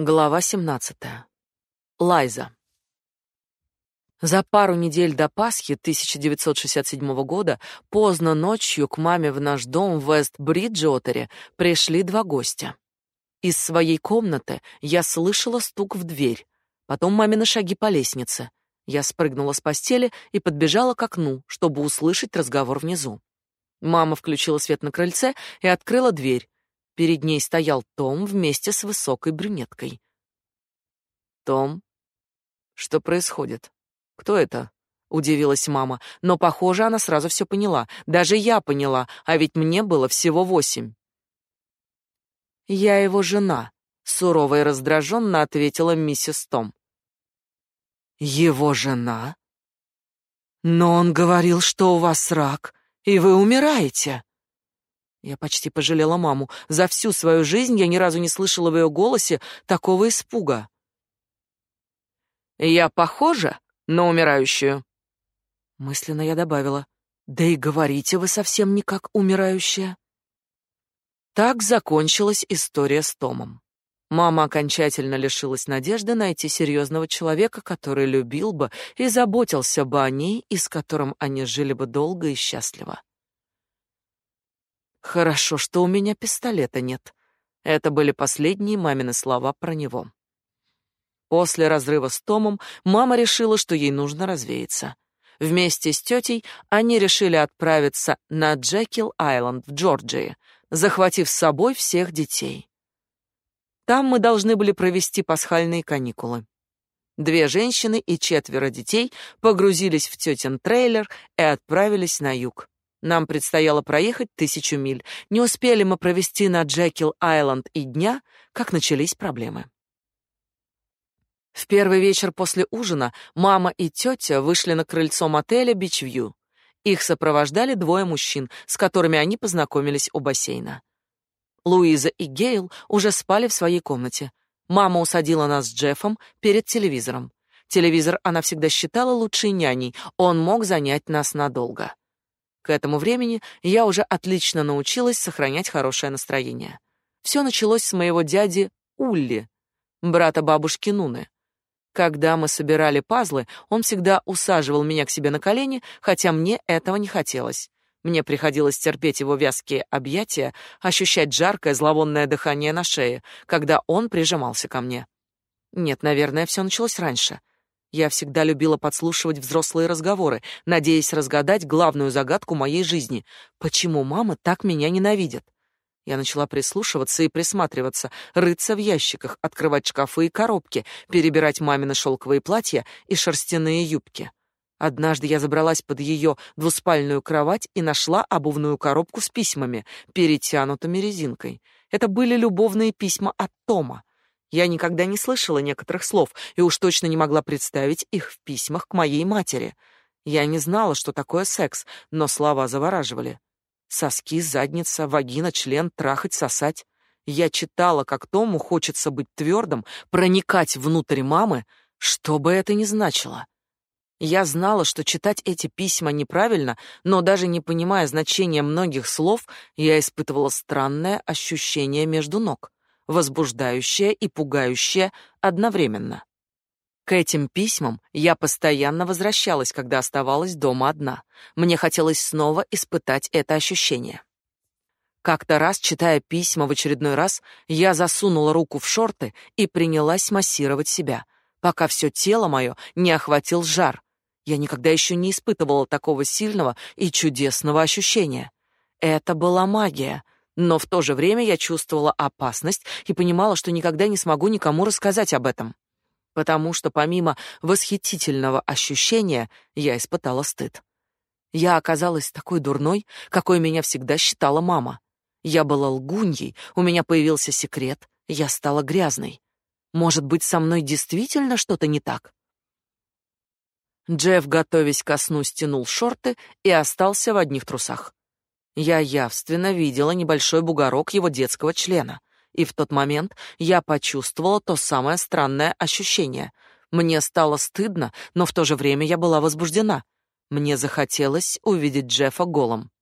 Глава 17. Лайза. За пару недель до Пасхи 1967 года поздно ночью к маме в наш дом в Вест-Бриджуотере пришли два гостя. Из своей комнаты я слышала стук в дверь, потом мамины шаги по лестнице. Я спрыгнула с постели и подбежала к окну, чтобы услышать разговор внизу. Мама включила свет на крыльце и открыла дверь. Перед ней стоял Том вместе с высокой брюнеткой. Том, что происходит? Кто это? удивилась мама, но, похоже, она сразу все поняла. Даже я поняла, а ведь мне было всего восемь. Я его жена, сурово и раздраженно ответила миссис Том. Его жена? Но он говорил, что у вас рак, и вы умираете. Я почти пожалела маму. За всю свою жизнь я ни разу не слышала в ее голосе такого испуга. Я похожа на умирающую. Мысленно я добавила: "Да и говорите вы совсем не как умирающая". Так закончилась история с Томом. Мама окончательно лишилась надежды найти серьезного человека, который любил бы и заботился бы о ней, и с которым они жили бы долго и счастливо. Хорошо, что у меня пистолета нет. Это были последние мамины слова про него. После разрыва с Томом мама решила, что ей нужно развеяться. Вместе с тетей они решили отправиться на Джекил-Айленд в Джорджии, захватив с собой всех детей. Там мы должны были провести пасхальные каникулы. Две женщины и четверо детей погрузились в тетин трейлер и отправились на юг. Нам предстояло проехать тысячу миль. Не успели мы провести на Джекил-Айленд и дня, как начались проблемы. В первый вечер после ужина мама и тетя вышли на крыльцо мотеля Бичвью. Их сопровождали двое мужчин, с которыми они познакомились у бассейна. Луиза и Гейл уже спали в своей комнате. Мама усадила нас с Джеффом перед телевизором. Телевизор она всегда считала лучшей няней, он мог занять нас надолго. К этому времени я уже отлично научилась сохранять хорошее настроение. Все началось с моего дяди Улли, брата бабушки Нуны. Когда мы собирали пазлы, он всегда усаживал меня к себе на колени, хотя мне этого не хотелось. Мне приходилось терпеть его вязкие объятия, ощущать жаркое зловонное дыхание на шее, когда он прижимался ко мне. Нет, наверное, все началось раньше. Я всегда любила подслушивать взрослые разговоры, надеясь разгадать главную загадку моей жизни: почему мама так меня ненавидит. Я начала прислушиваться и присматриваться, рыться в ящиках, открывать шкафы и коробки, перебирать мамины шелковые платья и шерстяные юбки. Однажды я забралась под ее двуспальную кровать и нашла обувную коробку с письмами, перетянутыми резинкой. Это были любовные письма от Тома. Я никогда не слышала некоторых слов и уж точно не могла представить их в письмах к моей матери. Я не знала, что такое секс, но слова завораживали. Соски, задница, вагина, член, трахать, сосать. Я читала, как Тому хочется быть твердым, проникать внутрь мамы, что бы это ни значило. Я знала, что читать эти письма неправильно, но даже не понимая значения многих слов, я испытывала странное ощущение между ног возбуждающее и пугающее одновременно. К этим письмам я постоянно возвращалась, когда оставалась дома одна. Мне хотелось снова испытать это ощущение. Как-то раз, читая письма в очередной раз, я засунула руку в шорты и принялась массировать себя, пока все тело мое не охватил жар. Я никогда еще не испытывала такого сильного и чудесного ощущения. Это была магия — но в то же время я чувствовала опасность и понимала, что никогда не смогу никому рассказать об этом. Потому что помимо восхитительного ощущения, я испытала стыд. Я оказалась такой дурной, какой меня всегда считала мама. Я была лгуньей, у меня появился секрет, я стала грязной. Может быть, со мной действительно что-то не так? Джефф, готовясь ко сну, стянул шорты и остался в одних трусах. Я явственно видела небольшой бугорок его детского члена, и в тот момент я почувствовала то самое странное ощущение. Мне стало стыдно, но в то же время я была возбуждена. Мне захотелось увидеть Джеффа голым.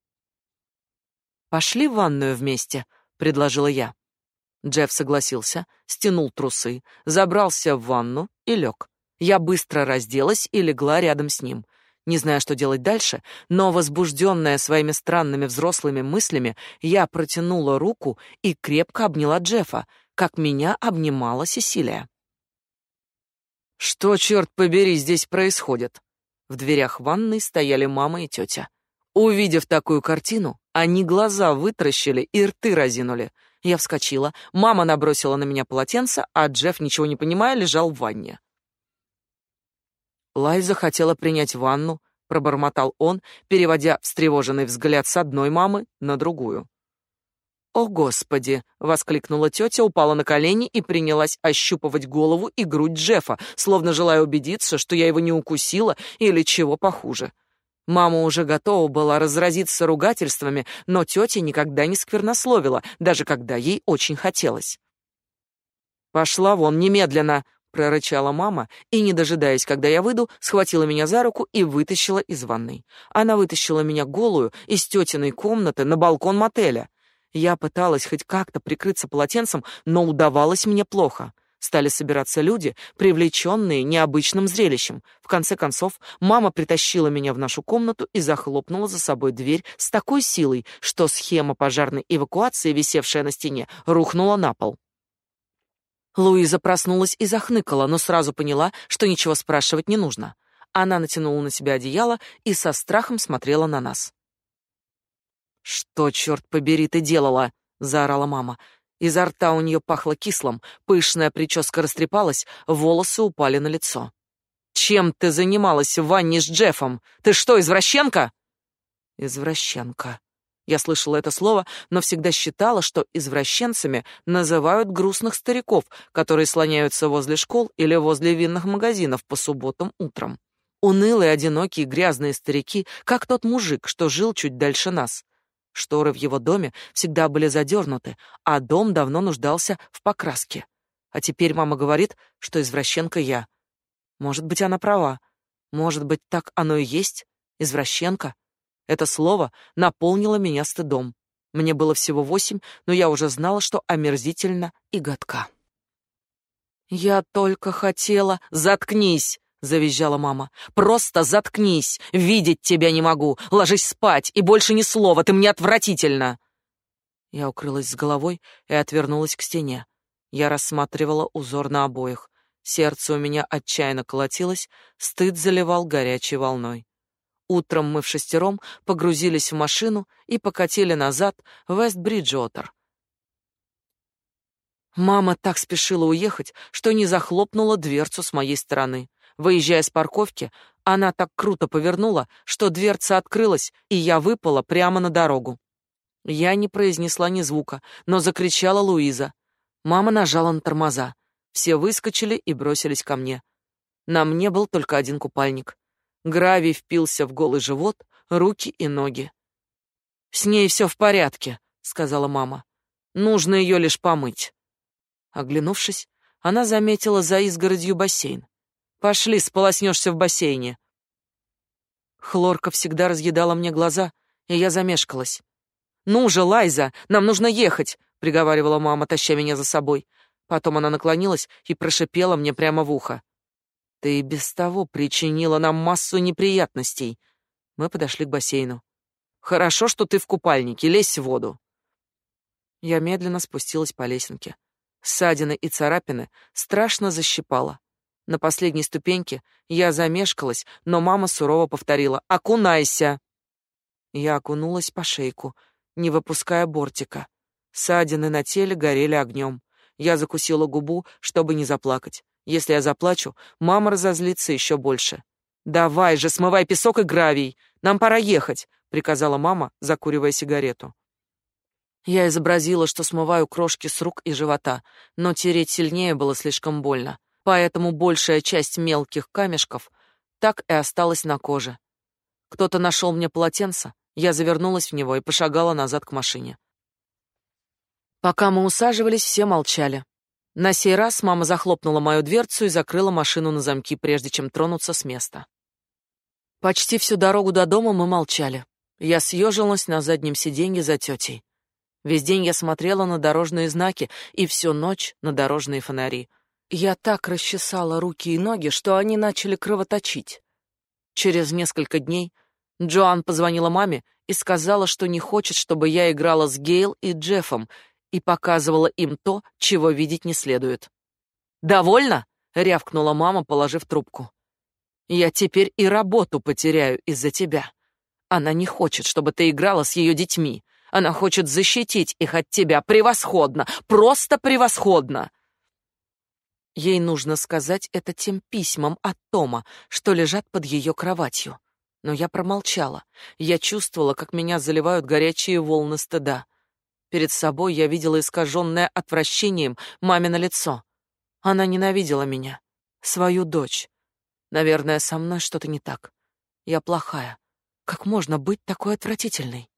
«Пошли в ванную вместе», — предложила я. Джефф согласился, стянул трусы, забрался в ванну и лег. Я быстро разделась и легла рядом с ним. Не зная, что делать дальше, но возбужденная своими странными взрослыми мыслями, я протянула руку и крепко обняла Джеффа, как меня обнимала Сесилия. Что, черт побери, здесь происходит? В дверях ванной стояли мама и тетя. Увидев такую картину, они глаза вытаращили и рты разинули. Я вскочила, мама набросила на меня полотенце, а Джефф, ничего не понимая, лежал в ванне. Лайза хотела принять ванну, пробормотал он, переводя встревоженный взгляд с одной мамы на другую. «О, Господи!» — воскликнула тетя, упала на колени и принялась ощупывать голову и грудь Джеффа, словно желая убедиться, что я его не укусила или чего похуже. Мама уже готова была разразиться ругательствами, но тетя никогда не сквернословила, даже когда ей очень хотелось. «Пошла вон немедленно!» — прорычала мама, и, не дожидаясь, когда я выйду, схватила меня за руку и вытащила из ванной. Она вытащила меня голую из тетиной комнаты на балкон мотеля. Я пыталась хоть как-то прикрыться полотенцем, но удавалось мне плохо. Стали собираться люди, привлеченные необычным зрелищем. В конце концов, мама притащила меня в нашу комнату и захлопнула за собой дверь с такой силой, что схема пожарной эвакуации, висевшая на стене, рухнула на пол. Луиза проснулась и захныкала, но сразу поняла, что ничего спрашивать не нужно. Она натянула на себя одеяло и со страхом смотрела на нас. «Что, черт побери, ты делала?» — заорала мама. Изо рта у нее пахло кислым, пышная прическа растрепалась, волосы упали на лицо. «Чем ты занималась в ванне с Джеффом? Ты что, извращенка?» «Извращенка». Я слышала это слово, но всегда считала, что извращенцами называют грустных стариков, которые слоняются возле школ или возле винных магазинов по субботам утром. Унылые, одинокие, грязные старики, как тот мужик, что жил чуть дальше нас. Шторы в его доме всегда были задернуты, а дом давно нуждался в покраске. А теперь мама говорит, что извращенка я. Может быть, она права. Может быть, так оно и есть, извращенка. Это слово наполнило меня стыдом. Мне было всего восемь, но я уже знала, что омерзительно и гадко. Я только хотела... Заткнись! завизжала мама. Просто заткнись. Видеть тебя не могу. Ложись спать и больше ни слова, ты мне отвратительно. Я укрылась с головой и отвернулась к стене. Я рассматривала узор на обоях. Сердце у меня отчаянно колотилось, стыд заливал горячей волной. Утром мы в шестером погрузились в машину и покатили назад в Вест-Бриджуотер. Мама так спешила уехать, что не захлопнула дверцу с моей стороны. Выезжая с парковки, она так круто повернула, что дверца открылась, и я выпала прямо на дорогу. Я не произнесла ни звука, но закричала Луиза. Мама нажала на тормоза. Все выскочили и бросились ко мне. На мне был только один купальник. Гравий впился в голый живот, руки и ноги. «С ней все в порядке», — сказала мама. «Нужно ее лишь помыть». Оглянувшись, она заметила за изгородью бассейн. Пошли, сполоснешься в бассейне. Хлорка всегда разъедала мне глаза, и я замешкалась. Ну же, Лайза, нам нужно ехать, приговаривала мама, таща меня за собой. Потом она наклонилась и прошипела мне прямо в ухо: "Ты и без того причинила нам массу неприятностей". Мы подошли к бассейну. Хорошо, что ты в купальнике, лезь в воду. Я медленно спустилась по лесенке. Ссадины и царапины страшно защипало. На последней ступеньке я замешкалась, но мама сурово повторила «Окунайся!». Я окунулась по шейку, не выпуская бортика. Ссадины на теле горели огнем. Я закусила губу, чтобы не заплакать. Если я заплачу, мама разозлится еще больше. «Давай же, смывай песок и гравий! Нам пора ехать!» — приказала мама, закуривая сигарету. Я изобразила, что смываю крошки с рук и живота, но тереть сильнее было слишком больно поэтому большая часть мелких камешков так и осталась на коже. Кто-то нашел мне полотенце, я завернулась в него и пошагала назад к машине. Пока мы усаживались, все молчали. На сей раз мама захлопнула мою дверцу и закрыла машину на замки, прежде чем тронуться с места. Почти всю дорогу до дома мы молчали. Я съежилась на заднем сиденье за тетей. Весь день я смотрела на дорожные знаки и всю ночь на дорожные фонари. Я так расчесала руки и ноги, что они начали кровоточить. Через несколько дней Джоан позвонила маме и сказала, что не хочет, чтобы я играла с Гейл и Джеффом и показывала им то, чего видеть не следует. «Довольно?» — рявкнула мама, положив трубку. «Я теперь и работу потеряю из-за тебя. Она не хочет, чтобы ты играла с ее детьми. Она хочет защитить их от тебя превосходно, просто превосходно!» Ей нужно сказать это тем письмам от Тома, что лежат под ее кроватью. Но я промолчала. Я чувствовала, как меня заливают горячие волны стыда. Перед собой я видела искаженное отвращением мамино лицо. Она ненавидела меня, свою дочь. Наверное, со мной что-то не так. Я плохая. Как можно быть такой отвратительной?